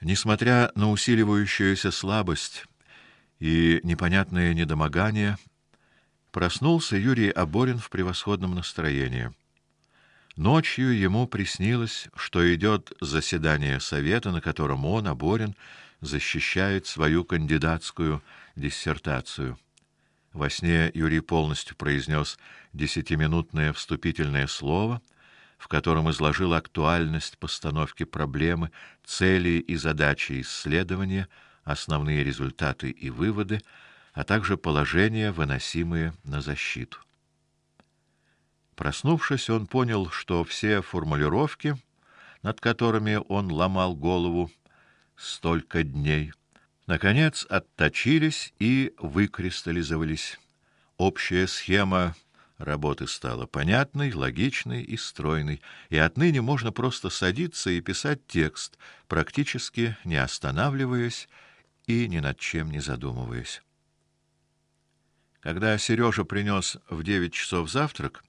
Несмотря на усиливающуюся слабость и непонятное недомогание, проснулся Юрий Аборин в превосходном настроении. Ночью ему приснилось, что идет заседание совета, на котором он, Аборин, защищает свою кандидатскую диссертацию. Во сне Юрий полностью произнес десятиминутное вступительное слово, в котором изложил актуальность постановки проблемы, цели и задачи исследования, основные результаты и выводы, а также положения, выносимые на защиту. Проснувшись, он понял, что все формулировки, над которыми он ломал голову столько дней, наконец отточились и выкристаллизовались. Общая схема работы стала понятной, логичной и стройной, и отныне можно просто садиться и писать текст, практически не останавливаясь и ни над чем не задумываясь. Когда Сережа принес в девять часов завтрак,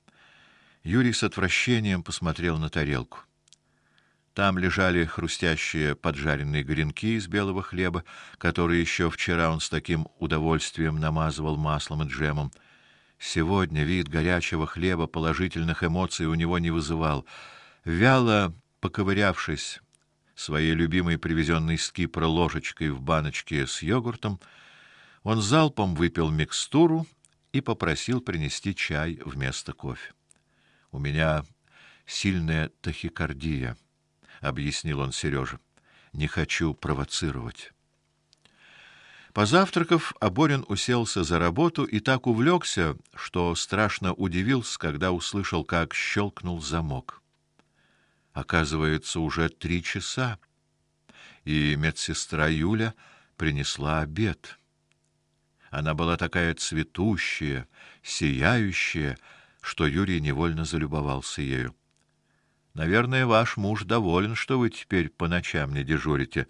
Юрий с отвращением посмотрел на тарелку. Там лежали хрустящие поджаренные гренки из белого хлеба, которые еще вчера он с таким удовольствием намазывал маслом и джемом. Сегодня вид горячего хлеба положительных эмоций у него не вызывал. Вяло поковырявшись своей любимой привезенной с Кипра ложечкой в баночке с йогуртом, он залпом выпил микстуру и попросил принести чай вместо кофе. У меня сильная тахикардия, объяснил он Сереже. Не хочу провоцировать. Позавтракав, Аборин уселся за работу и так увлекся, что страшно удивился, когда услышал, как щелкнул замок. Оказывается, уже три часа, и медсестра Юля принесла обед. Она была такая цветущая, сияющая, что Юрий невольно залюбовался ею. Наверное, ваш муж доволен, что вы теперь по ночам не дежурите,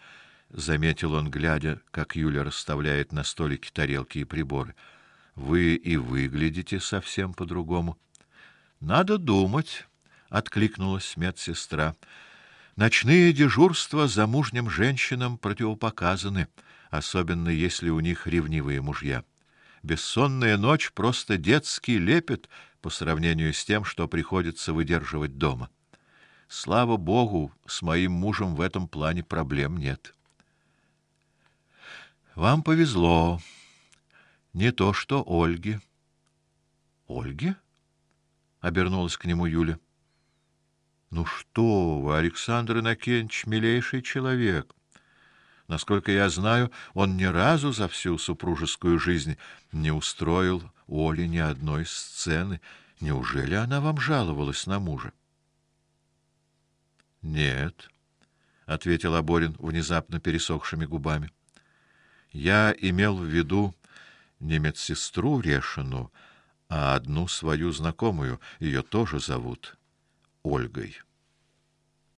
заметил он, глядя, как Юля расставляет на столике тарелки и приборы. Вы и выглядите совсем по-другому. Надо думать, откликнулась медсестра. Ночные дежурства замужним женщинам противопоказаны, особенно если у них ревнивые мужья. Бессонная ночь просто детский лепет по сравнению с тем, что приходится выдерживать дома. Слава богу, с моим мужем в этом плане проблем нет. Вам повезло. Не то что Ольге. Ольге? обернулась к нему Юля. Ну что вы, Александр Иннокентьевич, милейший человек. Насколько я знаю, он ни разу за всю супружескую жизнь не устроил Оле ни одной сцены. Неужели она вам жаловалась на мужа? Нет, ответил Аборин внезапно пересохшими губами. Я имел в виду не медсестру Решину, а одну свою знакомую, ее тоже зовут Ольгой.